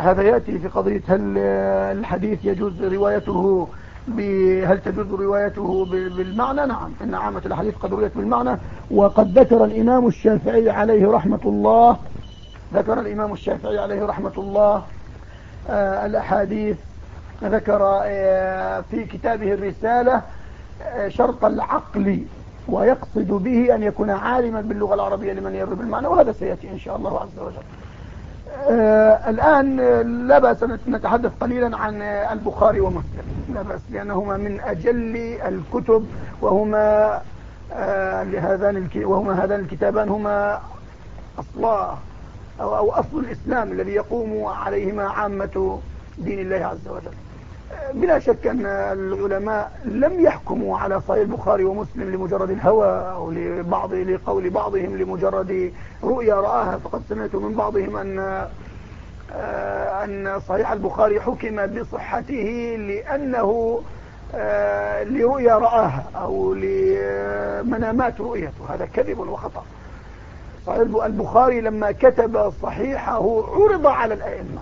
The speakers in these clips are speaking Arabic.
هذا يأتي في قضية هل الحديث يجوز روايته هل تجوز روايته بالمعنى؟ نعم إن عامة الحديث قد رويت بالمعنى. وقد ذكر الإمام الشافعي عليه رحمة الله ذكر الإمام الشافعي عليه رحمة الله آه الأحاديث ذكر آه في كتابه الرسالة آه شرط العقل ويقصد به أن يكون عالما باللغة العربية لمن يروي بالمعنى وهذا سيأتي إن شاء الله عز وجل. آه الآن لا بأس نتحدث قليلا عن البخاري ومسلم لا بأس لأنهما من أجل الكتب وهما آه لهذان وهما هذان الكتابان هما أصلا أو, أو أصل الإسلام الذي يقوم عليهما عامة دين الله عز وجل. بلا شك أن العلماء لم يحكموا على صحيح البخاري ومسلم لمجرد الهوى أو لبعض لقول بعضهم لمجرد رؤيا رآها فقد سمعت من بعضهم أن أن صحيح البخاري حكم بصحته لأنه لرؤيا رآها أو لمنامات رؤيته هذا كذب وخطأ. صحيح البخاري لما كتب صحيحه عرض على الأئمة.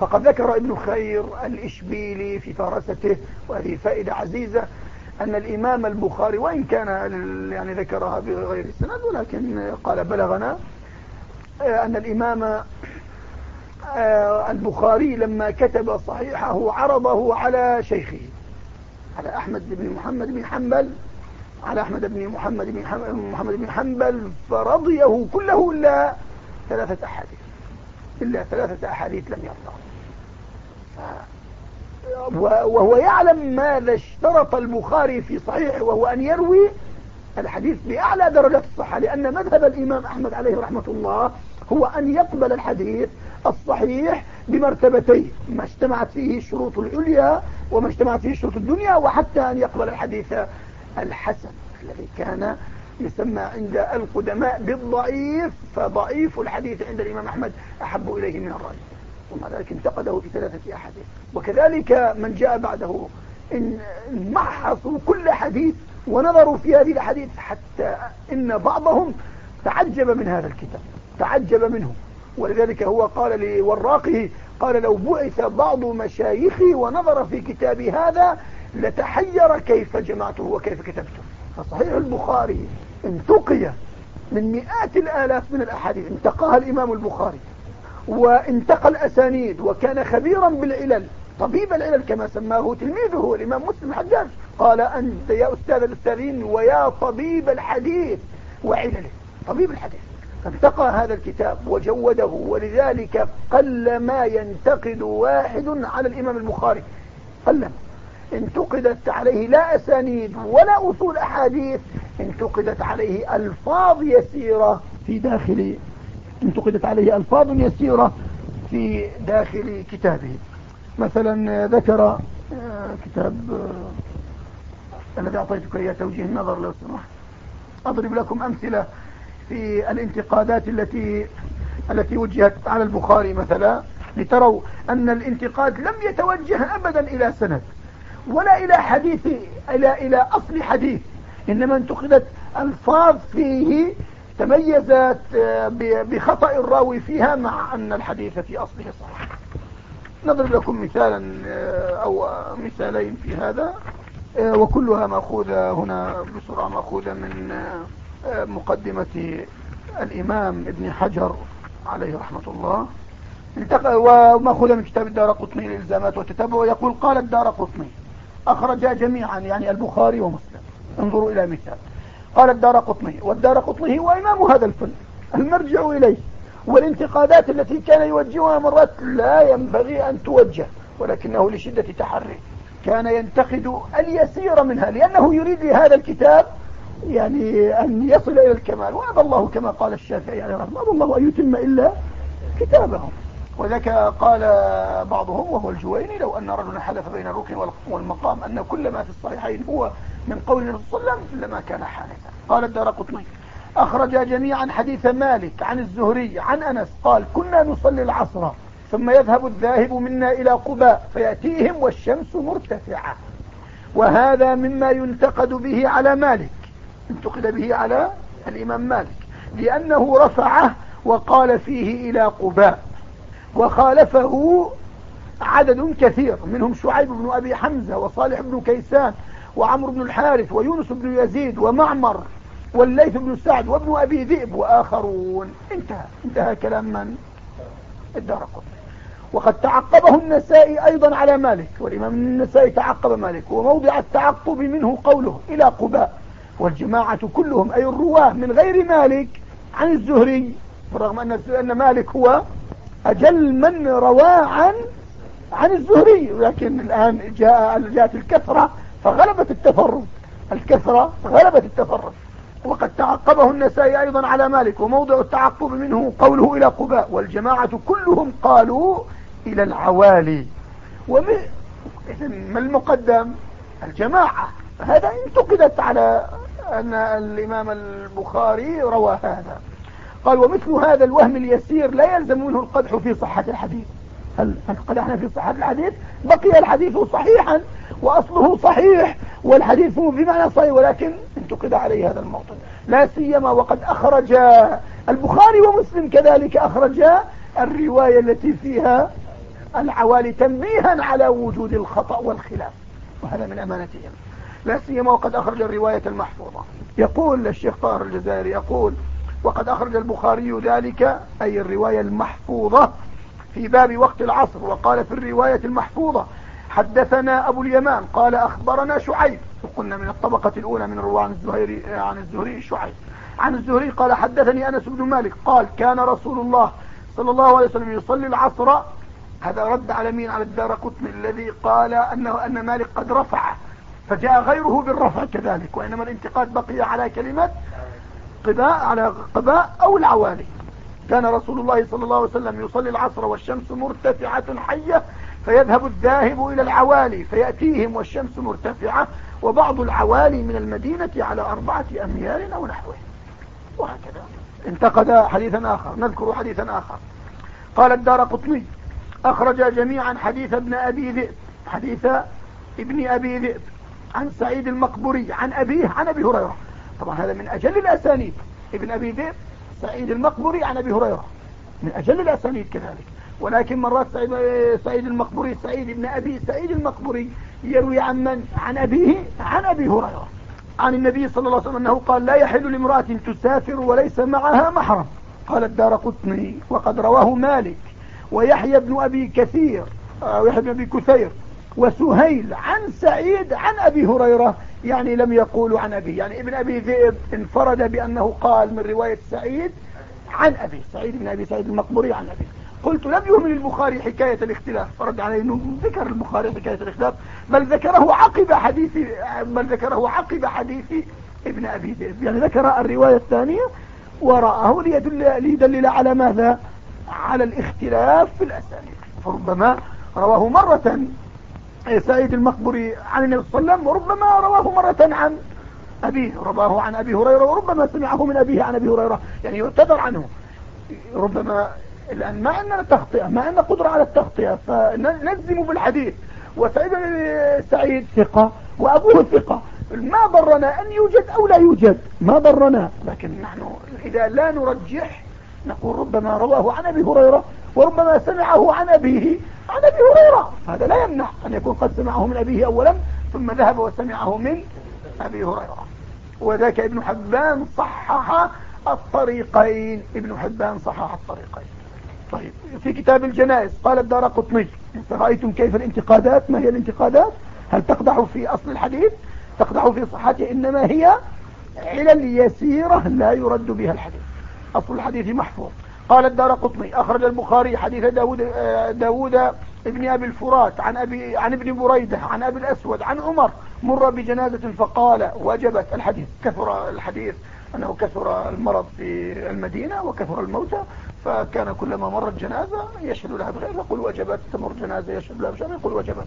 فقد ذكر ابن خير الإشبيلي في فرسته وهذه فائدة عزيزة أن الإمام البخاري وإن كان يعني ذكرها بغير السند ولكن قال بلغنا أن الإمام البخاري لما كتب صحيحه عرضه على شيخه على أحمد بن محمد بن حنبل على أحمد بن محمد بن محمد بن حنبل فرضيه كله إلا ثلاثة أحاديث إلا ثلاثة أحاديث لم يرضاه. وهو يعلم ماذا اشترط البخاري في صحيحه وهو أن يروي الحديث بأعلى درجات الصحة لأن مذهب الإمام أحمد عليه رحمة الله هو أن يقبل الحديث الصحيح بمرتبتين ما اجتمعت فيه الشروط العليا وما اجتمعت فيه الشروط الدنيا وحتى أن يقبل الحديث الحسن الذي كان يسمى عند القدماء بالضعيف فضعيف الحديث عند الإمام أحمد أحب إليه من الرأي. ومع ذلك انتقده في ثلاثة أحاديث. وكذلك من جاء بعده إن محصوا كل حديث ونظروا في هذه الحديث حتى إن بعضهم تعجب من هذا الكتاب تعجب منه. ولذلك هو قال لوراقه قال لو بعث بعض مشايخي ونظر في كتابي هذا لتحير كيف جمعته وكيف كتبته. فصحيح البخاري انتقي من مئات الآلاف من الأحاديث انتقاها الإمام البخاري. وانتقى الأسانيد وكان خبيرا بالعلل طبيب العلل كما سماه تلميذه الإمام مسلم الحجاج. قال أنت يا أستاذ الأستاذين ويا طبيب الحديث وعلله طبيب الحديث. فانتقى هذا الكتاب وجوده ولذلك قل ما ينتقد واحد على الإمام البخاري. قل انتقدت عليه لا أسانيد ولا أصول أحاديث انتقدت عليه ألفاظ يسيرة في داخل انتقدت عليه ألفاظ يسيرة في داخل كتابه. مثلا ذكر آه، كتاب آه، الذي أعطيتك إياه توجيه النظر لو سمحت. أضرب لكم أمثلة في الانتقادات التي التي وجهت على البخاري مثلا لتروا أن الانتقاد لم يتوجه أبدا إلى سند ولا إلى حديث إلى إلى أصل حديث. إنما انتقدت ألفاظ فيه تميزت آه، بخطأ الراوي فيها مع أن الحديث في أصله صحيح. نضرب لكم مثالا آه، أو مثالين في هذا. آه، وكلها مأخوذة هنا بسرعة مأخوذة من مقدمة الإمام ابن حجر عليه رحمة الله. ومأخوذة من كتاب الدار قطني للإلزامات والتتبع. يقول قال الدار قطني أخرج جميعا يعني البخاري ومسلم. انظروا إلى مثال. قال الدار قطني والدار قطني هو إمام هذا الفن. المرجع إليه. والانتقادات التي كان يوجهها مرات لا ينبغي أن توجه ولكنه لشدة تحري. كان ينتقد اليسير منها لأنه يريد لهذا الكتاب يعني أن يصل إلى الكمال. وأبى الله كما قال الشافعي عليه رحمه الله أن يتم إلا كتابه. وذلك قال بعضهم وهو الجويني لو أن رجلا حلف بين الركن والمقام أن كل ما في الصحيحين هو من قول النبي صلى الله عليه وسلم لما كان حادثا قال الدار قطني أخرج جميعا حديث مالك عن الزهري عن أنس قال كنا نصلي العصر ثم يذهب الذاهب منا إلى قباء فيأتيهم والشمس مرتفعة. وهذا مما ينتقد به على مالك. انتقد به على الإمام مالك. لأنه رفعه وقال فيه إلى قباء. وخالفه عدد كثير منهم شعيب بن أبي حمزة وصالح بن كيسان وعمرو بن الحارث ويونس بن يزيد ومعمر والليث بن سعد وابن أبي ذئب وآخرون. انتهى. انتهى كلام من؟ الدار وقد تعقبه النسائي أيضا على مالك والإمام النسائي تعقب مالك وموضع التعقب منه قوله إلى قباء والجماعة كلهم أي الرواة من غير مالك عن الزهري برغم أن مالك هو أجل من روى عن عن الزهري ولكن الآن جاء جاءت الكثرة فغلبت التفرد. الكثرة غلبت التفرد. وقد تعقبه النسائي أيضا على مالك وموضع التعقب منه قوله إلى قباء والجماعة كلهم قالوا إلى العوالي. وما المقدم؟ الجماعة. هذا انتقدت على أن الإمام البخاري روى هذا. قال ومثل هذا الوهم اليسير لا يلزم منه القدح في صحة الحديث. هل قدحنا في صحة الحديث؟ بقي الحديث صحيحا وأصله صحيح والحديث بمعنى صحيح ولكن انتقد عليه هذا الموطن. لا سيما وقد أخرج البخاري ومسلم كذلك أخرج الرواية التي فيها العوالي تنبيها على وجود الخطأ والخلاف وهذا من أمانتهم. لا سيما وقد أخرج الرواية المحفوظة. يقول الشيخ طاهر الجزائري يقول وقد أخرج البخاري ذلك أي الرواية المحفوظة في باب وقت العصر وقال في الرواية المحفوظة حدثنا أبو اليمان قال أخبرنا شعيب وقلنا من الطبقة الأولى من رواه عن الزهري عن الزهري شعيب. عن الزهري قال حدثني أنس بن مالك قال كان رسول الله صلى الله عليه وسلم يصلي العصر هذا رد على مين؟ على الدار قطن الذي قال أنه أن مالك قد رفع فجاء غيره بالرفع كذلك وإنما الانتقاد بقي على كلمة قباء على قباء أو العوالي. كان رسول الله صلى الله عليه وسلم يصلي العصر والشمس مرتفعة حية فيذهب الذاهب إلى العوالي فيأتيهم والشمس مرتفعة وبعض العوالي من المدينة على أربعة أميال أو نحوه. وهكذا. انتقد حديثا آخر. نذكر حديثا آخر. قال الدار قطني أخرج جميعا حديث ابن أبي ذئب. حديث ابن أبي ذئب. عن سعيد المقبوري عن أبيه عن أبي هريرة. طبعا هذا من أجل الأسانيد. ابن أبي ذئب سعيد المقبوري عن أبي هريرة. من أجل الأسانيد كذلك. ولكن مرات سعيد, سعيد المقبوري سعيد ابن أبي سعيد المقبوري يروي عن من؟ عن أبيه عن أبي هريرة. عن النبي صلى الله عليه وسلم أنه قال لا يحل لامرأة تسافر وليس معها محرم. قال الدار قطني وقد رواه مالك ويحيى بن أبي كثير ويحيى بن أبي كثير وسهيل عن سعيد عن أبي هريرة يعني لم يقولوا عن أبي يعني ابن أبي ذئب انفرد بأنه قال من رواية سعيد عن أبي سعيد بن أبي سعيد المقبوري عن أبي قلت لم يهمل البخاري حكاية الاختلاف. فرد عليه أنه ذكر البخاري حكاية الاختلاف. بل ذكره عقب حديث بل ذكره عقب حديث ابن أبي ذئب. يعني ذكر الرواية الثانية وراءه ليدل, ليدلل على ماذا؟ على الاختلاف في الأسانيد. فربما رواه مرة سعيد المقبري عن النبي صلى الله عليه وسلم وربما رواه مرة عن أبيه رواه عن أبي هريرة وربما سمعه من أبيه عن أبي هريرة يعني يعتذر عنه. ربما الآن ما عندنا تغطية ما عندنا قدرة على التغطية فنلزم بالحديث. وسعيد سعيد ثقة وأبوه ثقة. ما ضرنا أن يوجد أو لا يوجد ما ضرنا. لكن نحن إذا لا نرجح نقول ربما رواه عن أبي هريرة وربما سمعه عن أبيه عن أبي هريرة. هذا لا يمنع أن يكون قد سمعه من أبيه أولا ثم ذهب وسمعه من أبي هريرة. وذاك ابن حبان صحح الطريقين. ابن حبان صحح الطريقين. طيب في كتاب الجنائز قال الدار قطني رأيتم كيف الانتقادات ما هي الانتقادات؟ هل تقدح في أصل الحديث؟ تقدح في صحته إنما هي علل يسيرة لا يرد بها الحديث. أصل الحديث محفوظ. قال الدار قطني أخرج البخاري حديث داود, داود ابن أبي الفرات عن, أبي عن ابن بريدة عن أبي الأسود عن عمر مر بجنازة فقال وجبت الحديث كثر الحديث أنه كثر المرض في المدينة وكثر الموتى فكان كلما مرت جنازة يشهد لها بغير يقول وجبت تمر جنازة يشهد لها بشر يقول وجبت.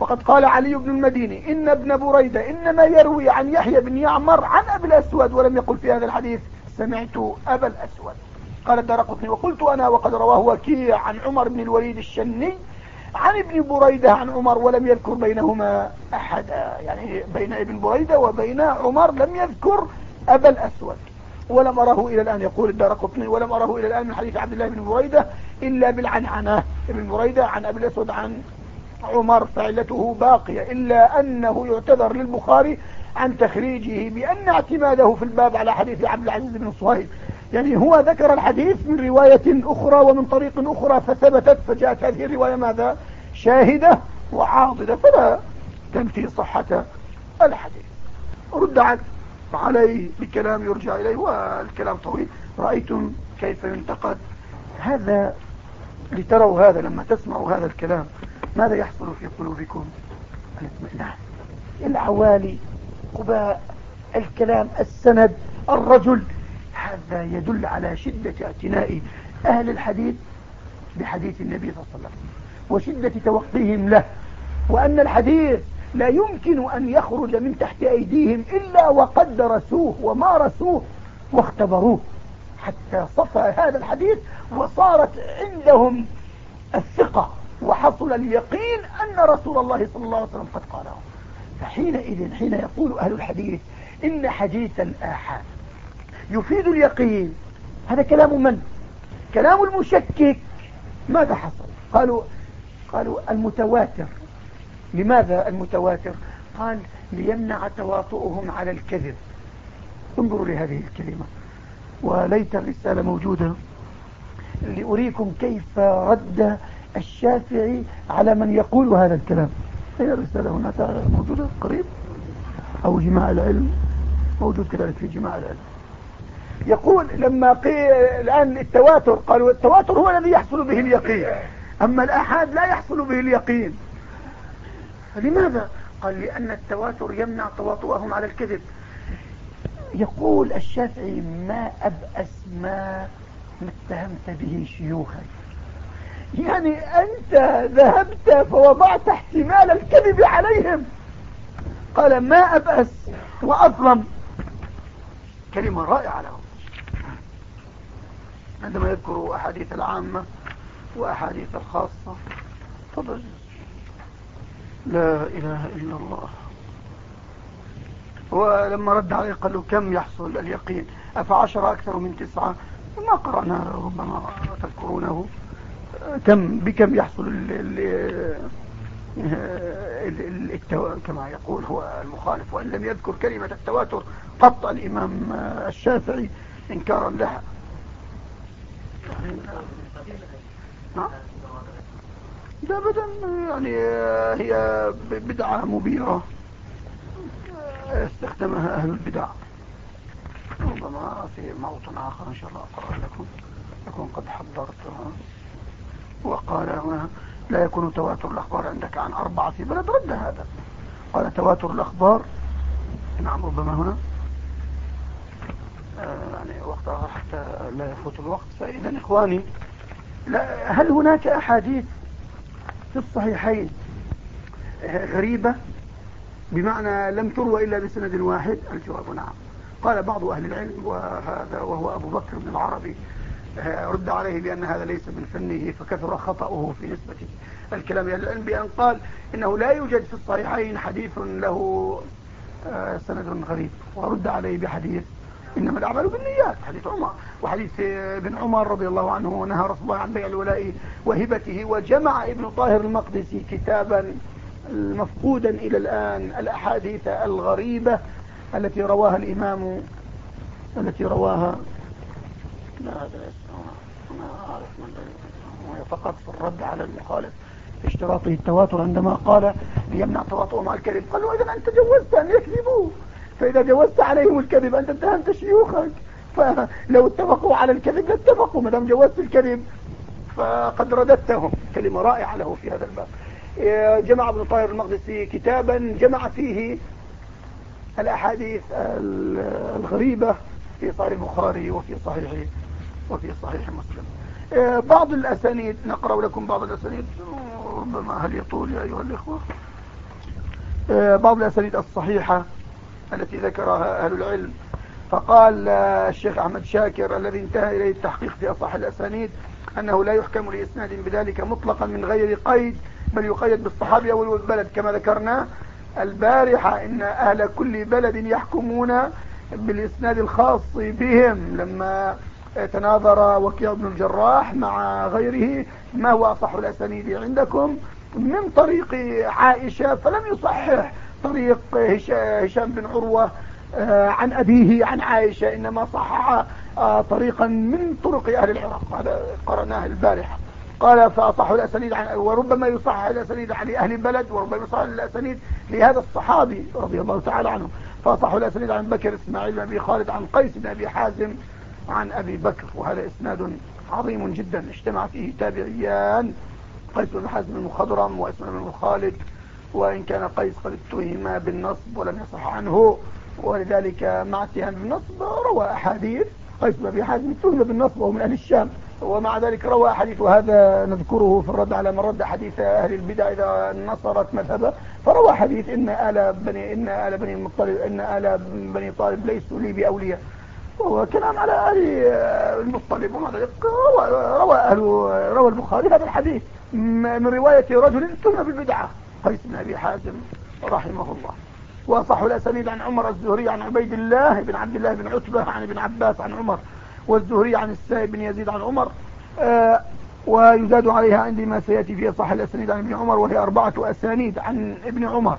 وقد قال علي بن المديني إن ابن بريدة إنما يروي عن يحيى بن يعمر عن أبي الأسود ولم يقل في هذا الحديث سمعت أبا الأسود. قال الدرقطني وقلت أنا وقد رواه وكيع عن عمر بن الوليد الشني عن ابن بريدة عن عمر ولم يذكر بينهما أحدا. يعني بين ابن بريدة وبين عمر لم يذكر أبا الأسود. ولم أره إلى الآن يقول الدار قطني ولم أره إلى الآن من حديث عبد الله بن بريدة إلا بالعنعنة. ابن بريدة عن أبي الأسود عن عمر فعلته باقية إلا أنه يعتذر للبخاري عن تخريجه بأن اعتماده في الباب على حديث عبد العزيز بن صهيب. يعني هو ذكر الحديث من رواية أخرى ومن طريق أخرى فثبتت فجاءت هذه الرواية ماذا؟ شاهدة وعاضدة فلا تنفي صحة الحديث. رد عليه بكلام يرجع إليه والكلام طويل. رأيتم كيف ينتقد؟ هذا لتروا هذا لما تسمعوا هذا الكلام ماذا يحصل في قلوبكم؟ الاطمئنان. العوالي قباء الكلام السند الرجل هذا يدل على شدة اعتناء أهل الحديث بحديث النبي صلى الله عليه وسلم وشدة توقيهم له وأن الحديث لا يمكن أن يخرج من تحت أيديهم إلا وقد درسوه ومارسوه واختبروه. حتى صفى هذا الحديث وصارت عندهم الثقة وحصل اليقين أن رسول الله صلى الله عليه وسلم قد قاله. فحينئذ حين يقول أهل الحديث إن حديث الآحاد يفيد اليقين. هذا كلام من؟ كلام المشكك. ماذا حصل؟ قالوا قالوا المتواتر. لماذا المتواتر؟ قال ليمنع تواطؤهم على الكذب. انظروا لهذه الكلمة. وليت الرسالة موجودة. لأريكم كيف رد الشافعي على من يقول هذا الكلام. هي الرسالة هنا؟ موجودة؟ قريب؟ أو جماع العلم؟ موجود كذلك في جماع العلم. يقول لما قيل الآن التواتر قالوا التواتر هو الذي يحصل به اليقين. أما الأحاد لا يحصل به اليقين. لماذا؟ قال لأن التواتر يمنع تواطؤهم على الكذب. يقول الشافعي ما أبأس ما اتهمت به شيوخك يعني أنت ذهبت فوضعت احتمال الكذب عليهم. قال ما أبأس وأظلم. كلمة رائعة له. عندما يذكر أحاديث العامة وأحاديث الخاصة. تفضل. لا إله إلا الله. ولما رد عليه قال له كم يحصل اليقين؟ أفعشر أكثر من تسعة؟ ما قرأنا ربما تذكرونه. كم بكم يحصل ال ال ال كما يقول هو المخالف وإن لم يذكر كلمة التواتر قط الإمام الشافعي إنكارا لها. نعم؟ لا ابدا يعني هي بدعة مبيرة. استخدمها أهل البدع. ربما في موطن آخر إن شاء الله أقرأ لكم. أكون قد حضرتها. وقال لا يكون تواتر الأخبار عندك عن أربعة في بلد. رد هذا. قال تواتر الأخبار. نعم ربما هنا. يعني وقت آخر حتى لا يفوت الوقت فإذا إخواني لا هل هناك أحاديث في الصحيحين غريبة؟ بمعنى لم تروى إلا بسند واحد؟ الجواب نعم. قال بعض أهل العلم وهذا وهو أبو بكر بن العربي رد عليه بأن هذا ليس من فنه فكثر خطأه في نسبة الكلام إلى العلم بأن قال إنه لا يوجد في الصحيحين حديث له آه، سند غريب ورد عليه بحديث إنما الأعمال بالنيات حديث عمر وحديث ابن عمر رضي الله عنه نهى رسول الله عن بيع الولاء وهبته وجمع ابن طاهر المقدسي كتابا مفقودا إلى الآن الأحاديث الغريبة التي رواها الإمام التي رواها لا فقط في الرد على المخالف اشتراطه التواتر عندما قال ليمنع تواطؤه مع الكذب قال له إذا أنت جوزت أن يكذبوا فإذا جوزت عليهم الكذب أنت اتهمت شيوخك. فلو اتفقوا على الكذب لاتفقوا ما دام جوزت الكذب فقد رددتهم. كلمة رائعة له في هذا الباب. جمع ابن طاهر المقدسي كتابا جمع فيه الأحاديث الغريبة في صحيح البخاري وفي صحيح وفي صحيح مسلم. بعض الأسانيد نقرأ لكم بعض الأسانيد. ربما هل يطول يا أيها الإخوة؟ بعض الأسانيد الصحيحة. التي ذكرها أهل العلم. فقال الشيخ أحمد شاكر الذي انتهى إليه التحقيق في أصح الأسانيد أنه لا يحكم لإسناد بذلك مطلقا من غير قيد بل يقيد بالصحابي أو البلد. كما ذكرنا البارحة إن أهل كل بلد يحكمون بالإسناد الخاص بهم. لما تناظر وكيع بن الجراح مع غيره ما هو أصح الأسانيد عندكم؟ من طريق عائشة فلم يصحح. طريق هشام بن عروة آه، عن أبيه عن عائشة إنما صحح آه، طريقا من طرق أهل العراق هذا قرناه البارحة قال فأصح الأسانيد وربما يصحح الأسانيد عن أهل البلد وربما يصحح الأسانيد لهذا الصحابي رضي الله تعالى عنه. فأصح الأسانيد عن بكر إسماعيل بن أبي خالد عن قيس بن أبي حازم عن أبي بكر. وهذا إسناد عظيم جدا اجتمع فيه تابعيان قيس بن حازم المخضرم وإسماعيل بن خالد. وإن كان قيس قد اتهم بالنصب ولم يصح عنه ولذلك مع اتهام بالنصب روى أحاديث قيس بن أبي حازم اتهم بالنصب وهو من أهل الشام ومع ذلك روى أحاديث وهذا نذكره في الرد على من رد حديث أهل البدع إذا نصرت مذهبه فروى حديث إن آل بني إن آل بني المطلب إن آل بني طالب ليسوا لي بأولياء. وهو كلام على أهل المطلب ومع ذلك روى, روى, روى البخاري هذا الحديث من رواية رجل ثم بالبدعة. قيس بن أبي حازم رحمه الله. وصح الأسانيد عن عمر الزهري عن عبيد الله بن عبد الله بن عتبة عن ابن عباس عن عمر والزهري عن السائب بن يزيد عن عمر. آه ويزاد عليها عندي ما سيأتي فيها صح الأسانيد عن ابن عمر وهي أربعة أسانيد عن ابن عمر.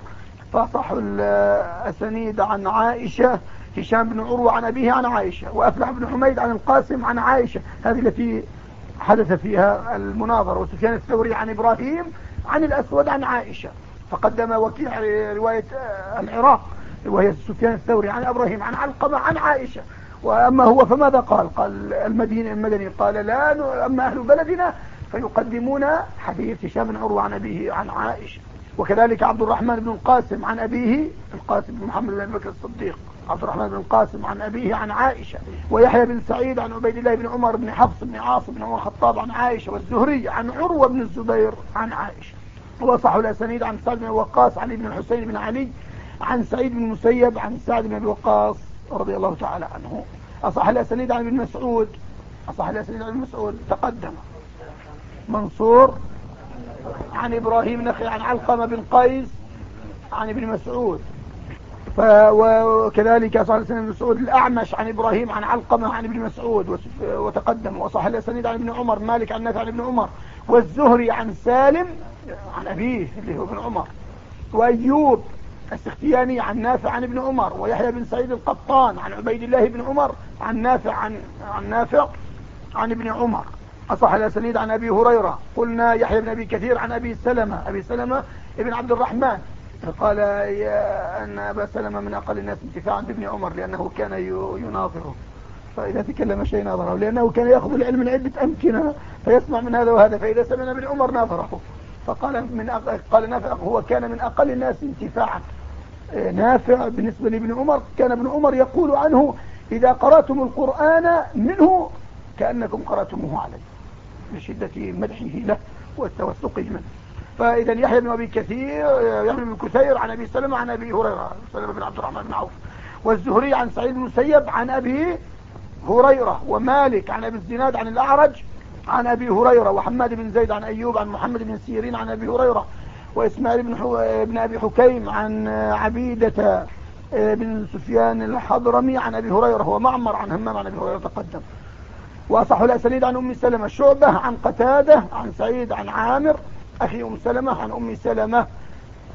فصح الأسانيد عن عائشة هشام بن عروة عن أبيه عن عائشة وأفلح بن حميد عن القاسم عن عائشة. هذه التي حدث فيها المناظرة وسفيان الثوري عن إبراهيم عن الأسود عن عائشة. فقدم وكيع رواية العراق وهي سفيان الثوري عن إبراهيم عن علقمة عن عائشة. وأما هو فماذا قال؟ قال المدينة المدني قال لا أما أهل بلدنا فيقدمون حديث هشام بن عروة عن أبيه عن عائشة. وكذلك عبد الرحمن بن القاسم عن أبيه القاسم بن محمد بن بكر الصديق. عبد الرحمن بن القاسم عن أبيه عن عائشة ويحيى بن سعيد عن عبيد الله بن عمر بن حفص بن عاصم بن عمر الخطاب عن عائشة والزهري عن عروة بن الزبير عن عائشة. وصح الأسانيد عن سعد بن وقاص عن ابن الحسين بن علي عن سعيد بن المسيب عن سعد بن وقاص رضي الله تعالى عنه. أصح الأسانيد عن ابن مسعود. أصح الأسانيد عن ابن مسعود. تقدم. منصور عن إبراهيم نخي عن علقمة بن قيس عن ابن مسعود. وكذلك صح الأسانيد عن مسعود الأعمش عن إبراهيم عن علقمة عن ابن مسعود وتقدم وصح الأسانيد عن ابن عمر مالك عن نافع عن ابن عمر والزهري عن سالم عن أبيه اللي هو ابن عمر وأيوب السختياني عن نافع عن ابن عمر ويحيى بن سعيد القطان عن عبيد الله بن عمر عن نافع عن, عن نافع عن ابن عمر. أصح الأسانيد عن أبي هريرة قلنا يحيى بن أبي كثير عن أبي سلمة أبي سلمة ابن عبد الرحمن. قال أن أبا سلمة من أقل الناس انتفاعا بابن عمر لأنه كان يناظره فإذا تكلم شيء ناظره. لأنه كان يأخذ العلم من عدة أمكنة فيسمع من هذا وهذا. فإذا سمعنا ابن عمر ناظره. فقال من قال نافع. هو كان من أقل الناس انتفاعا. نافع بالنسبة لابن عمر. كان ابن عمر يقول عنه إذا قرأتم القرآن منه كأنكم قرأتموه عليه بشدة مدحه له والتوثق منه. فإذا يحيى بن أبي كثير يحيى بن كثير عن أبي سلمة عن أبي هريرة سلمة بن عبد الرحمن بن عوف. والزهري عن سعيد بن مسيب عن أبي هريرة ومالك عن أبي الزناد عن الأعرج عن أبي هريرة وحماد بن زيد عن أيوب عن محمد بن سيرين عن أبي هريرة وإسماعيل بن, بن أبي حكيم عن عبيدة آه، بن سفيان الحضرمي عن أبي هريرة ومعمر عن همام عن أبي هريرة تقدم. وأصح الأسانيد عن أم سلمة شعبة عن قتادة عن سعيد عن عامر أخي أم سلمة عن أم سلمة.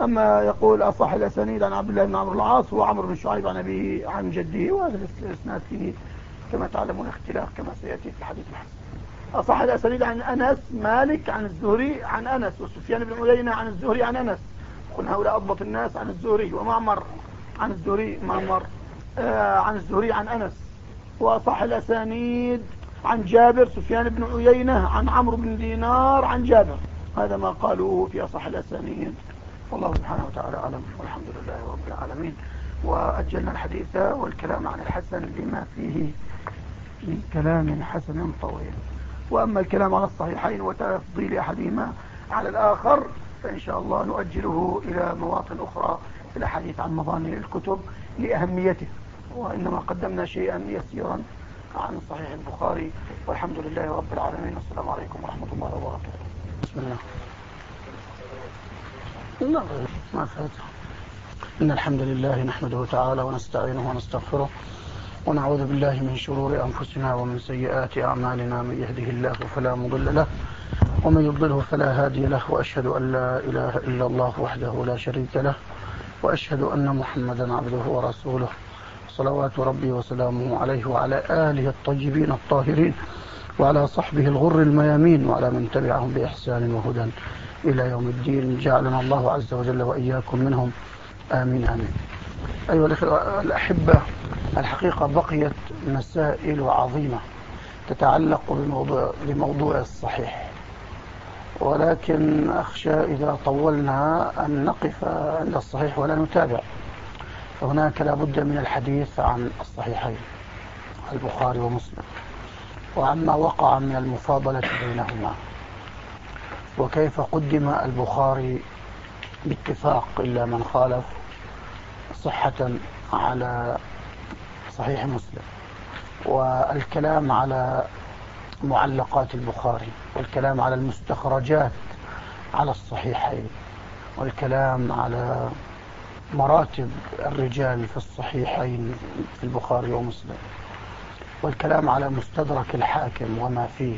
أما يقول أصح الأسانيد عن عبد الله بن عمرو العاص وعمر بن شعيب عن أبيه عن جده وهذا الإسناد فيه كما تعلمون اختلاف كما سيأتي في الحديث الحسن. أصح الأسانيد عن أنس مالك عن الزهري عن أنس وسفيان بن عيينة عن الزهري عن أنس. قلنا هؤلاء أضبط الناس عن الزهري ومعمر عن الزهري معمر آه عن الزهري عن أنس. وأصح الأسانيد عن جابر سفيان بن عيينة عن عمرو بن دينار عن جابر. هذا ما قالوه في أصح الأسانيد. والله سبحانه وتعالى أعلم والحمد لله رب العالمين. وأجلنا الحديث والكلام عن الحسن لما فيه من كلام حسن طويل. وأما الكلام على الصحيحين وتفضيل أحدهما على الآخر فإن شاء الله نؤجله إلى مواطن أخرى في الحديث عن مظاني الكتب لأهميته. وإنما قدمنا شيئا يسيرا عن صحيح البخاري. والحمد لله رب العالمين. والسلام عليكم ورحمة الله وبركاته. بسم الله لا ما إن الحمد لله نحمده تعالى ونستعينه ونستغفره ونعوذ بالله من شرور أنفسنا ومن سيئات أعمالنا من يهده الله فلا مضل له ومن يضلله فلا هادي له وأشهد أن لا إله إلا الله وحده لا شريك له وأشهد أن محمدا عبده ورسوله. صلوات ربي وسلامه عليه وعلى آله الطيبين الطاهرين. وعلى صحبه الغر الميامين وعلى من تبعهم بإحسان وهدى إلى يوم الدين. جعلنا الله عز وجل وإياكم منهم. آمين آمين. أيها الأحبة الحقيقة بقيت مسائل عظيمة تتعلق بموضوع, بموضوع الصحيح ولكن أخشى إذا طولنا أن نقف عند الصحيح ولا نتابع. فهناك لابد من الحديث عن الصحيحين البخاري ومسلم. وعما وقع من المفاضلة بينهما. وكيف قدم البخاري باتفاق إلا من خالف صحة على صحيح مسلم؟ والكلام على معلقات البخاري والكلام على المستخرجات على الصحيحين والكلام على مراتب الرجال في الصحيحين في البخاري ومسلم. والكلام على مستدرك الحاكم وما فيه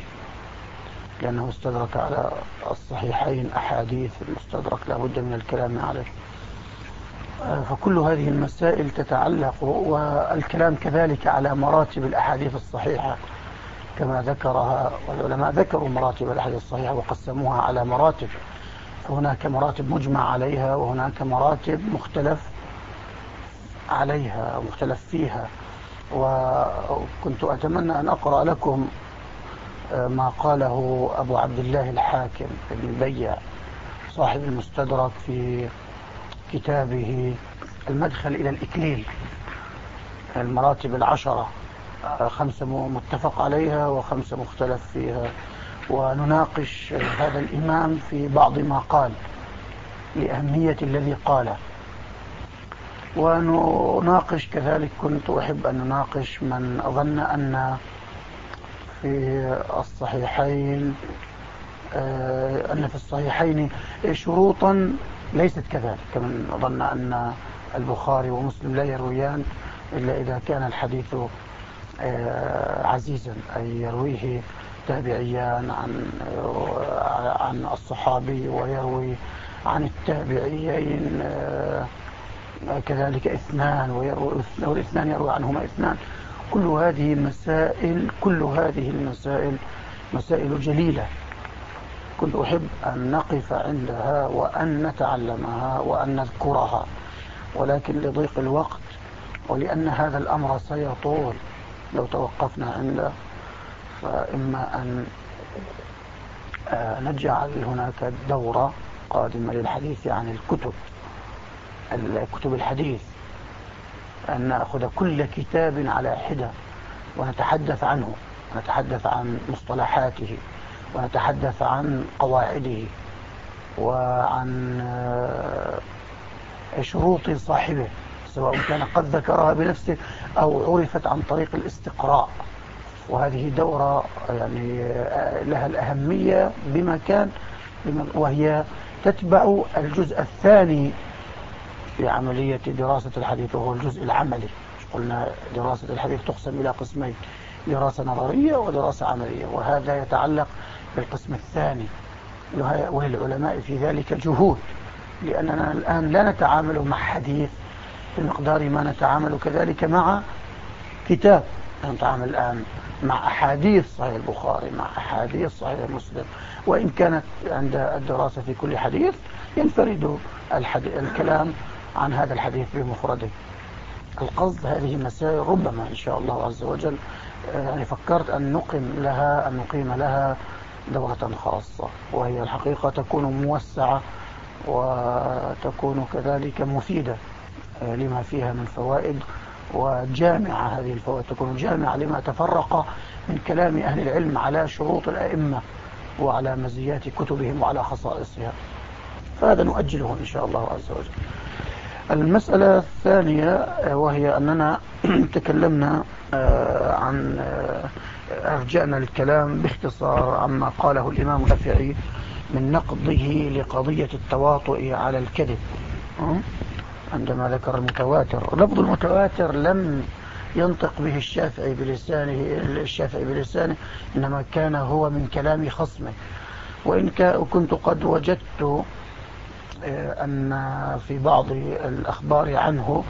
لأنه استدرك على الصحيحين أحاديث المستدرك لابد من الكلام عليه. فكل هذه المسائل تتعلق والكلام كذلك على مراتب الأحاديث الصحيحة كما ذكرها والعلماء ذكروا مراتب الأحاديث الصحيحة وقسموها على مراتب. فهناك مراتب مجمع عليها وهناك مراتب مختلف عليها مختلف فيها. وكنت أتمنى أن أقرأ لكم ما قاله أبو عبد الله الحاكم بن بيع صاحب المستدرك في كتابه المدخل إلى الإكليل المراتب العشرة خمسة متفق عليها وخمسة مختلف فيها. ونناقش هذا الإمام في بعض ما قال لأهمية الذي قاله. ونناقش كذلك. كنت أحب أن نناقش من ظن أن في الصحيحين آه، أن في الصحيحين شروطا ليست كذلك. كمن ظن أن البخاري ومسلم لا يرويان إلا إذا كان الحديث آه، عزيزا أي يرويه تابعيان عن عن الصحابي ويروي عن التابعيين آه، كذلك إثنان ويروي الإثنان يروي عنهما إثنان. كل هذه مسائل كل هذه المسائل مسائل جليلة. كنت أحب أن نقف عندها وأن نتعلمها وأن نذكرها ولكن لضيق الوقت ولأن هذا الأمر سيطول. لو توقفنا عنده فإما أن آه، نجعل هناك دورة قادمة للحديث عن الكتب. الكتب الحديث أن نأخذ كل كتاب على حدة ونتحدث عنه ونتحدث عن مصطلحاته ونتحدث عن قواعده وعن آه، شروط صاحبه سواء كان قد ذكرها بنفسه أو عرفت عن طريق الاستقراء. وهذه دورة يعني آه، لها الأهمية بمكان وهي تتبع الجزء الثاني في عملية دراسة الحديث وهو الجزء العملي. قلنا دراسة الحديث تقسم إلى قسمين دراسة نظرية ودراسة عملية وهذا يتعلق بالقسم الثاني. وللعلماء في ذلك جهود لأننا الآن لا نتعامل مع حديث بمقدار ما نتعامل كذلك مع كتاب. نتعامل الآن مع أحاديث صحيح البخاري مع أحاديث صحيح مسلم. وإن كانت عند الدراسة في كل حديث ينفرد الكلام عن هذا الحديث بمفرده القصد هذه مسائل ربما إن شاء الله عز وجل يعني فكرت أن نقيم لها أن نقيم لها دورة خاصة وهي الحقيقة تكون موسعة وتكون كذلك مفيدة لما فيها من فوائد وجامعة هذه الفوائد تكون جامعة لما تفرق من كلام أهل العلم على شروط الأئمة وعلى مزيات كتبهم وعلى خصائصها. فهذا نؤجله إن شاء الله عز وجل. المسألة الثانية وهي أننا تكلمنا آه، عن آه، أرجعنا الكلام باختصار عما قاله الإمام الشافعي من نقضه لقضية التواطؤ على الكذب. عندما ذكر المتواتر. لفظ المتواتر لم ينطق به الشافعي بلسانه الشافعي بلسانه إنما كان هو من كلام خصمه. وإن كنت قد وجدت آه، أن في بعض الأخبار عنه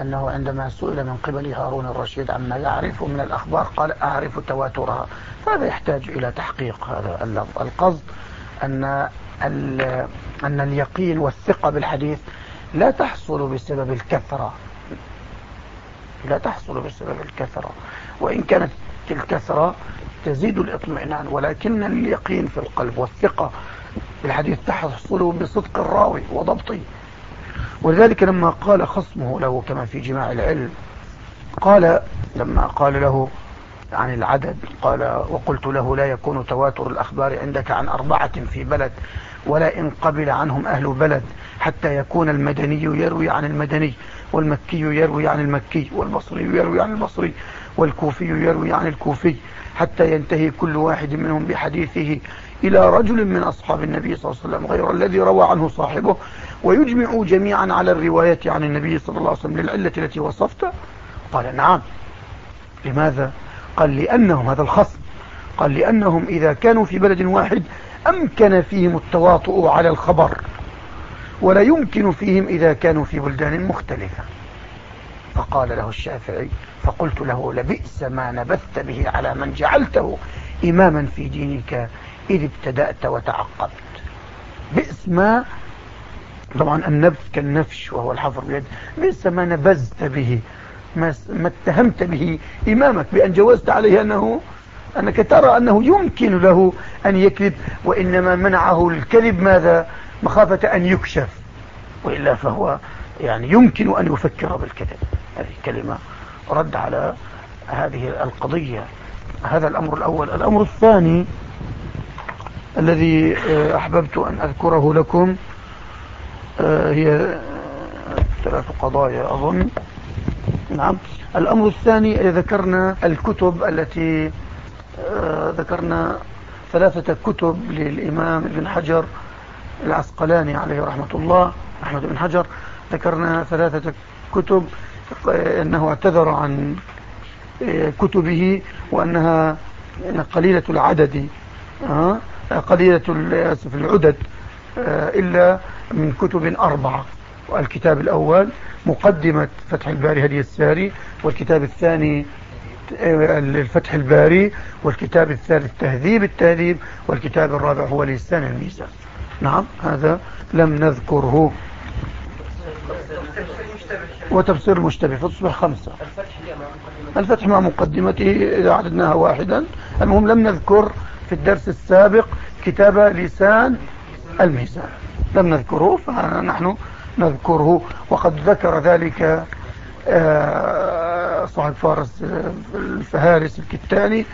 أنه عندما سئل من قبل هارون الرشيد عما يعرف من الأخبار قال أعرف تواترها. فهذا يحتاج إلى تحقيق هذا اللفظ. القصد أن أن اليقين والثقة بالحديث لا تحصل بسبب الكثرة. لا تحصل بسبب الكثرة. وإن كانت الكثرة تزيد الاطمئنان ولكن اليقين في القلب والثقة بالحديث تحصل بصدق الراوي وضبطه. ولذلك لما قال خصمه له كما في جماع العلم قال لما قال له عن العدد قال وقلت له لا يكون تواتر الأخبار عندك عن أربعة في بلد ولا إن قبل عنهم أهل بلد حتى يكون المدني يروي عن المدني والمكي يروي عن المكي والبصري يروي عن البصري والكوفي يروي عن الكوفي حتى ينتهي كل واحد منهم بحديثه إلى رجل من أصحاب النبي صلى الله عليه وسلم غير الذي روى عنه صاحبه ويجمع جميعا على الرواية عن النبي صلى الله عليه وسلم للعلة التي وصفت قال نعم. لماذا؟ قال لأنهم هذا الخصم قال لأنهم إذا كانوا في بلد واحد أمكن فيهم التواطؤ على الخبر ولا يمكن فيهم إذا كانوا في بلدان مختلفة. فقال له الشافعي فقلت له لبئس ما نبثت به على من جعلته إماما في دينك إذ ابتدأت وتعقبت. بئس ما طبعا النبث كالنفش وهو الحفر بيد بئس ما نبذت به ما, ما اتهمت به إمامك بأن جوزت عليه أنه أنك ترى أنه يمكن له أن يكذب وإنما منعه الكذب ماذا؟ مخافة أن يكشف. وإلا فهو يعني يمكن أن يفكر بالكذب. هذه كلمة رد على هذه القضية. هذا الأمر الأول. الأمر الثاني الذي آه، أحببت أن أذكره لكم آه، هي ثلاث قضايا أظن. نعم. الأمر الثاني ذكرنا الكتب التي آه، ذكرنا ثلاثة كتب للإمام ابن حجر العسقلاني عليه رحمة الله أحمد بن حجر. ذكرنا ثلاثة كتب أنه اعتذر عن كتبه وأنها قليلة العدد. قليلة العدد إلا من كتب أربعة. والكتاب الأول مقدمة فتح الباري هدي الساري. والكتاب الثاني الفتح الباري. والكتاب الثالث تهذيب التهذيب. والكتاب الرابع هو لسان الميزان. نعم هذا لم نذكره. وتفسير المشتبه فتصبح خمسة. الفتح مع مقدمته إذا عددناها واحدا. المهم لم نذكر في الدرس السابق كتاب لسان الميزان. لم نذكره فنحن نذكره. وقد ذكر ذلك آه، صاحب فارس الفهارس الكتاني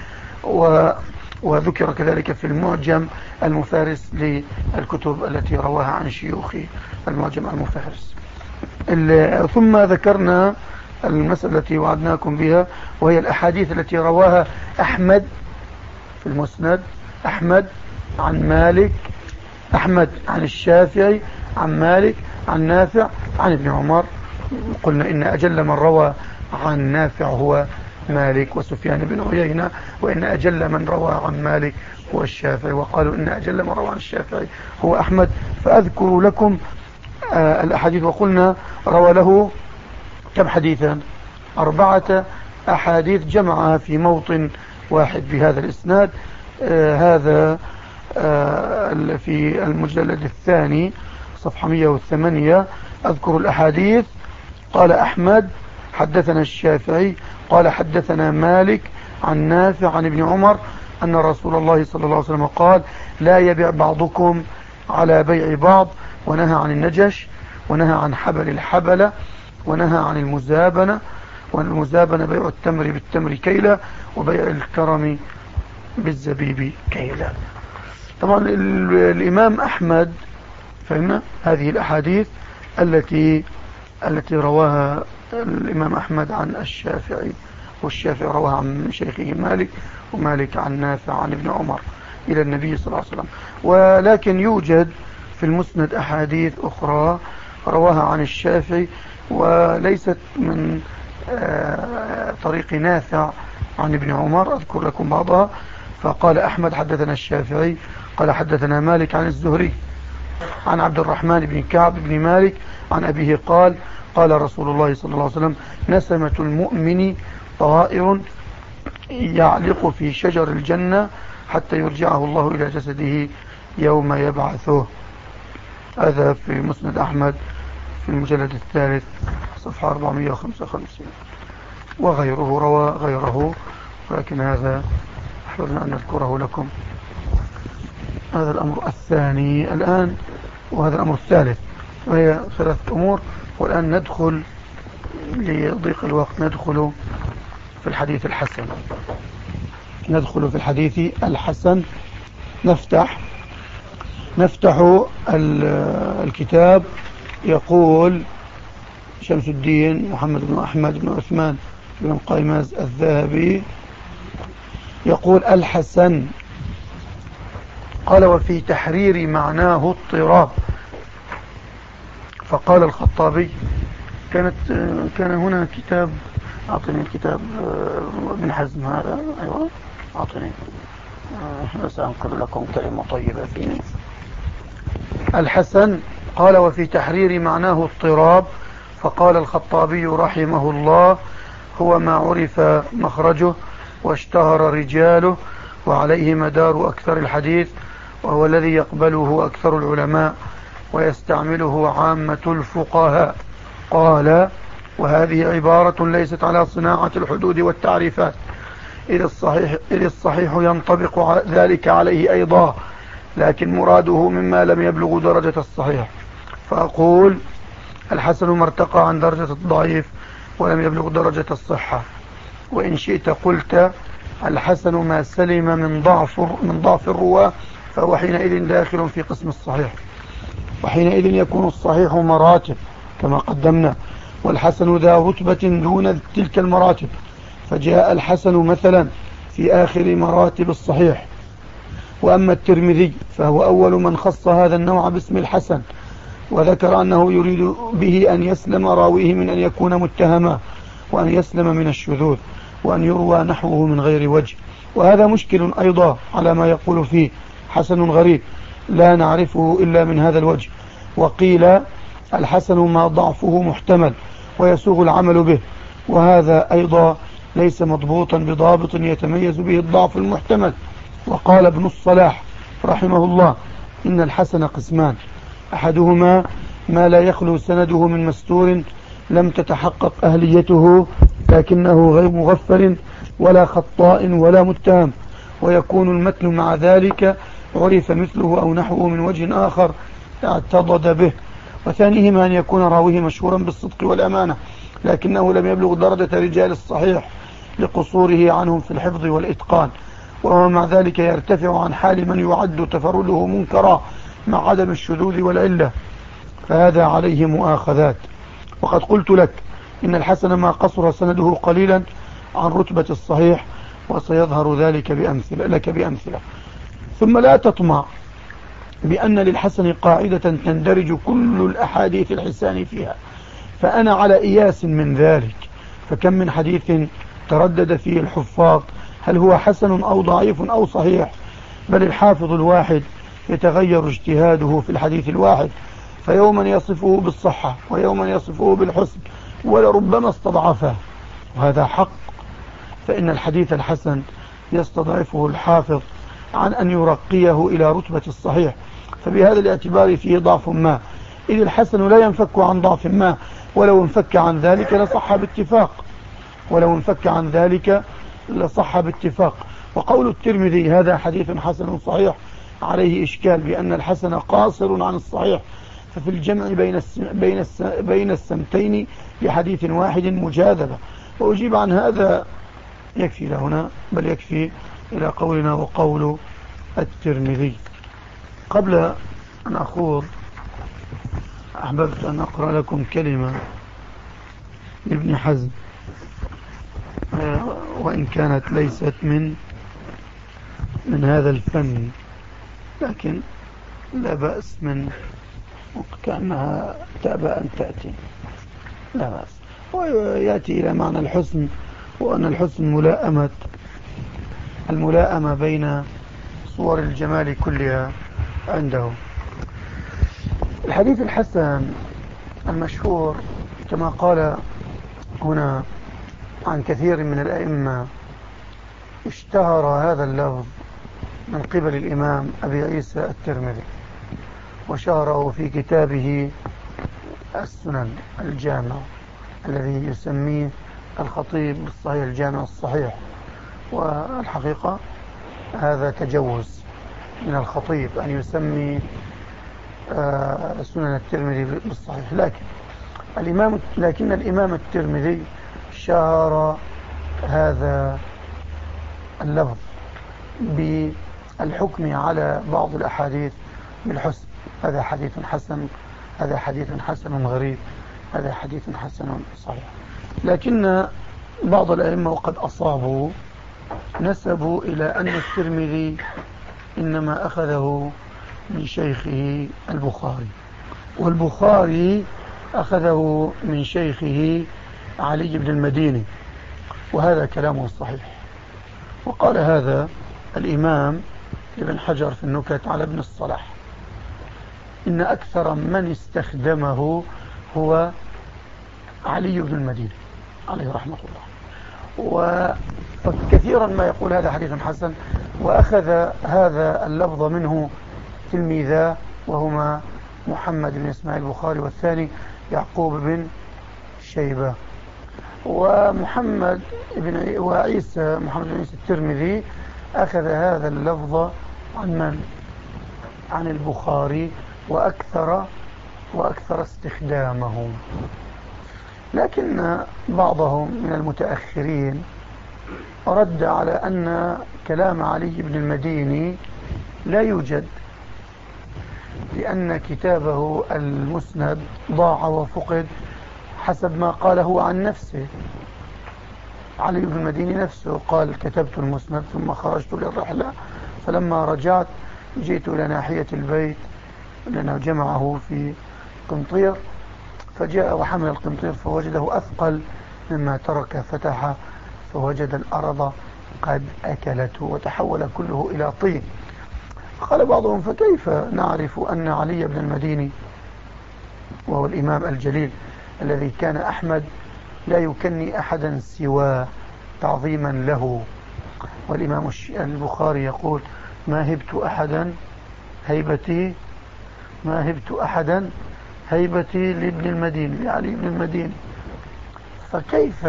وذكر كذلك في المعجم المفارس للكتب التي رواها عن شيوخ المعجم المفارس. ثم ذكرنا المسألة التي وعدناكم بها وهي الأحاديث التي رواها أحمد في المسند أحمد عن مالك أحمد عن الشافعي عن مالك عن نافع عن ابن عمر. قلنا إن أجل من روى عن نافع هو مالك وسفيان بن عيينة وإن أجل من روى عن مالك هو الشافعي. وقالوا إن أجل من روى عن الشافعي هو أحمد. فأذكر لكم آه الأحاديث. وقلنا روى له كم حديثا أربعة أحاديث جمعها في موطن واحد بهذا الإسناد. آه هذا آه في المجلد الثاني صفحة 108 أذكر الأحاديث. قال أحمد حدثنا الشافعي. قال حدثنا مالك عن نافع عن ابن عمر أن رسول الله صلى الله عليه وسلم قال لا يبيع بعضكم على بيع بعض ونهى عن النجش. ونهى عن حبل الحبلة ونهى عن المزابنة والمزابنة بيع التمر بالتمر كيلا وبيع الكرم بالزبيب كيلا. طبعا الإمام أحمد فهمنا؟ هذه الأحاديث التي التي رواها الإمام أحمد عن الشافعي والشافعي رواها عن شيخه مالك ومالك عن نافع عن ابن عمر إلى النبي صلى الله عليه وسلم. ولكن يوجد في المسند أحاديث أخرى رواها عن الشافعي وليست من آه، طريق نافع عن ابن عمر أذكر لكم بعضها. فقال أحمد حدثنا الشافعي قال حدثنا مالك عن الزهري عن عبد الرحمن بن كعب بن مالك عن أبيه قال قال رسول الله صلى الله عليه وسلم نسمة المؤمن طائر يعلق في شجر الجنة حتى يرجعه الله إلى جسده يوم يبعثه. هذا في مسند أحمد. في المجلد الثالث صفحة 455 وغيره روى غيره ولكن هذا أحببنا أن نذكره لكم. هذا الأمر الثاني الآن وهذا الأمر الثالث وهي ثلاثة أمور. والآن ندخل لضيق الوقت ندخل في الحديث الحسن. ندخل في الحديث الحسن. نفتح نفتح الكتاب. يقول شمس الدين محمد بن أحمد بن عثمان بن قيماز الذهبي يقول الحسن قال وفي تحرير معناه اضطراب. فقال الخطابي كانت كان هنا كتاب أعطني الكتاب ابن حزم هذا. أيوة أعطني. سأنقل لكم كلمة طيبة فيه. الحسن قال وفي تحرير معناه اضطراب فقال الخطابي رحمه الله هو ما عرف مخرجه واشتهر رجاله وعليه مدار أكثر الحديث وهو الذي يقبله أكثر العلماء ويستعمله عامة الفقهاء. قال وهذه عبارة ليست على صناعة الحدود والتعريفات. إذ الصحيح, إذ الصحيح ينطبق ذلك عليه أيضا لكن مراده مما لم يبلغ درجة الصحيح. فأقول الحسن ما ارتقى عن درجة الضعيف ولم يبلغ درجة الصحة. وإن شئت قلت الحسن ما سلم من ضعف من ضعف الرواة فهو حينئذ داخل في قسم الصحيح. وحينئذ يكون الصحيح مراتب كما قدمنا. والحسن ذا رتبة دون تلك المراتب. فجاء الحسن مثلا في آخر مراتب الصحيح. وأما الترمذي فهو أول من خص هذا النوع باسم الحسن. وذكر أنه يريد به أن يسلم راويه من أن يكون متهما وأن يسلم من الشذوذ وأن يروى نحوه من غير وجه. وهذا مشكل أيضا على ما يقول فيه حسن غريب لا نعرفه إلا من هذا الوجه. وقيل الحسن ما ضعفه محتمل ويسوغ العمل به وهذا أيضا ليس مضبوطا بضابط يتميز به الضعف المحتمل. وقال ابن الصلاح رحمه الله إن الحسن قسمان. أحدهما ما لا يخلو سنده من مستور لم تتحقق أهليته لكنه غير مغفل ولا خطاء ولا متهم ويكون المتن مع ذلك عرف مثله أو نحوه من وجه آخر اعتضد به. وثانيهما أن يكون راويه مشهورا بالصدق والأمانة لكنه لم يبلغ درجة رجال الصحيح لقصوره عنهم في الحفظ والإتقان وهو مع ذلك يرتفع عن حال من يعد تفرده منكرا. مع عدم الشذوذ والعلة فهذا عليه مؤاخذات. وقد قلت لك إن الحسن ما قصر سنده قليلا عن رتبة الصحيح وسيظهر ذلك بأمثلة لك بأمثلة. ثم لا تطمع بأن للحسن قاعدة تندرج كل الأحاديث الحسان فيها. فأنا على إياس من ذلك. فكم من حديث تردد فيه الحفاظ هل هو حسن أو ضعيف أو صحيح؟ بل الحافظ الواحد يتغير اجتهاده في الحديث الواحد فيوما يصفه بالصحة ويوما يصفه بالحسن ولربما استضعفه. وهذا حق فإن الحديث الحسن يستضعفه الحافظ عن أن يرقيه إلى رتبة الصحيح. فبهذا الاعتبار فيه ضعف ما. إذ الحسن لا ينفك عن ضعف ما ولو انفك عن ذلك لصح باتفاق. ولو انفك عن ذلك لصح باتفاق. وقول الترمذي هذا حديث حسن صحيح. عليه إشكال بأن الحسن قاصر عن الصحيح ففي الجمع بين بين بين السمتين بحديث واحد مجاذبة. وأجيب عن هذا يكفي لهنا بل يكفي إلى قولنا وقول الترمذي. قبل أن أخوض أحببت أن أقرأ لكم كلمة لابن حزم وإن كانت ليست من من هذا الفن. لكن لا بأس من كأنها تأبى أن تأتي. لا بأس. ويأتي إلى معنى الحسن وأن الحسن ملائمة. الملائمة بين صور الجمال كلها عنده. الحديث الحسن المشهور كما قال هنا عن كثير من الأئمة اشتهر هذا اللفظ من قبل الإمام أبي عيسى الترمذي وشهره في كتابه السنن الجامع الذي يسميه الخطيب بالصحيح الجامع الصحيح. والحقيقة هذا تجوز من الخطيب أن يسمي آه، سنن الترمذي بالصحيح. لكن الإمام لكن الإمام الترمذي شهر هذا اللفظ بالحكم على بعض الأحاديث بالحسن. هذا حديث حسن هذا حديث حسن غريب هذا حديث حسن صحيح. لكن بعض الأئمة وقد أصابوا نسبوا إلى أن الترمذي إنما أخذه من شيخه البخاري. والبخاري أخذه من شيخه علي بن المديني. وهذا كلامه صحيح. وقال هذا الإمام ابن حجر في النكت على ابن الصلاح. إن أكثر من استخدمه هو علي بن المديني عليه رحمة الله. وكثيرا ما يقول هذا حديث حسن وأخذ هذا اللفظ منه تلميذا وهما محمد بن إسماعيل البخاري والثاني يعقوب بن شيبة. ومحمد بن وعيسى محمد بن عيسى الترمذي أخذ هذا اللفظ عن من؟ عن البخاري وأكثر وأكثر استخدامه لكن بعضهم من المتأخرين رد على أن كلام علي بن المديني لا يوجد لأن كتابه المسند ضاع وفقد حسب ما قاله عن نفسه. علي بن المديني نفسه قال كتبت المسند ثم خرجت للرحلة. فلما رجعت جئت إلى ناحية البيت لأنه جمعه في قنطير فجاء وحمل القنطير فوجده أثقل مما ترك فتح فوجد الأرض قد أكلته وتحول كله إلى طين. قال بعضهم فكيف نعرف أن علي بن المديني وهو الإمام الجليل الذي كان أحمد لا يكني أحدا سوى تعظيما له؟ والإمام البخاري يقول ما هبت أحدا هيبتي ما هبت أحدا هيبتي لابن المدين لعلي بن المدين. فكيف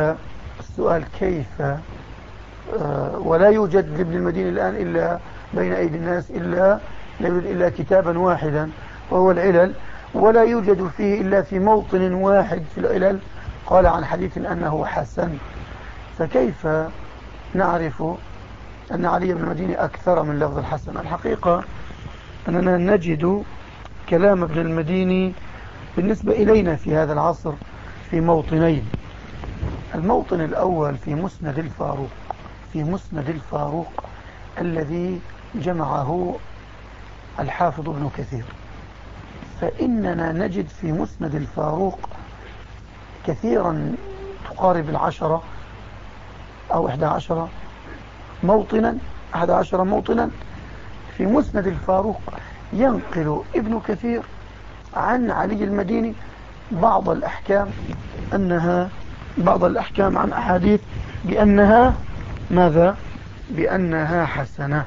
السؤال كيف آه، ولا يوجد لابن المدين الآن إلا بين أيدي الناس إلا إلا كتابا واحدا وهو العلل ولا يوجد فيه إلا في موطن واحد في العلل. قال عن حديث أنه حسن. فكيف نعرف أن علي بن المديني أكثر من لفظ الحسن. الحقيقة أننا نجد كلام ابن المديني بالنسبة إلينا في هذا العصر في موطنين. الموطن الأول في مسند الفاروق في مسند الفاروق الذي جمعه الحافظ ابن كثير. فإننا نجد في مسند الفاروق كثيرا تقارب العشرة أو إحدى عشرة موطنا أحد عشر موطنا. في مسند الفاروق ينقل ابن كثير عن علي المديني بعض الأحكام أنها بعض الأحكام عن أحاديث بأنها ماذا؟ بأنها حسنة.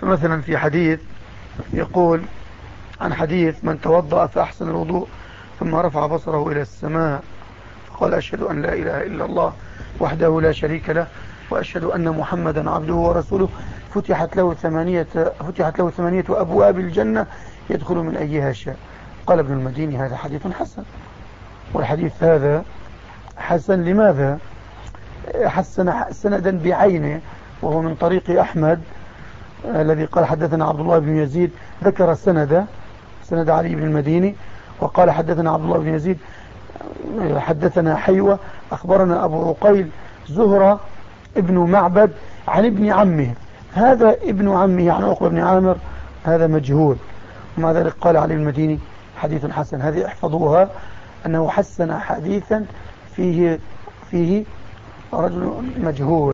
فمثلا في حديث يقول عن حديث من توضأ فأحسن الوضوء ثم رفع بصره إلى السماء فقال أشهد أن لا إله إلا الله وحده لا شريك له وأشهد أن محمدا عبده ورسوله. فتحت له ثمانية, فتحت له ثمانية أبواب الجنة يدخل من أيها شاء. قال ابن المديني هذا حديث حسن. والحديث هذا حسن لماذا؟ حسن سندا بعينه وهو من طريق أحمد الذي قال حدثنا عبد الله بن يزيد. ذكر السند سند علي بن المديني وقال حدثنا عبد الله بن يزيد. حدثنا حيوة أخبرنا أبو عقيل زهرة ابن معبد عن ابن عمه. هذا ابن عمه عن عقبة بن عامر هذا مجهول. ومع ذلك قال علي المديني حديث حسن. هذه احفظوها أنه حسن حديثا فيه فيه رجل مجهول.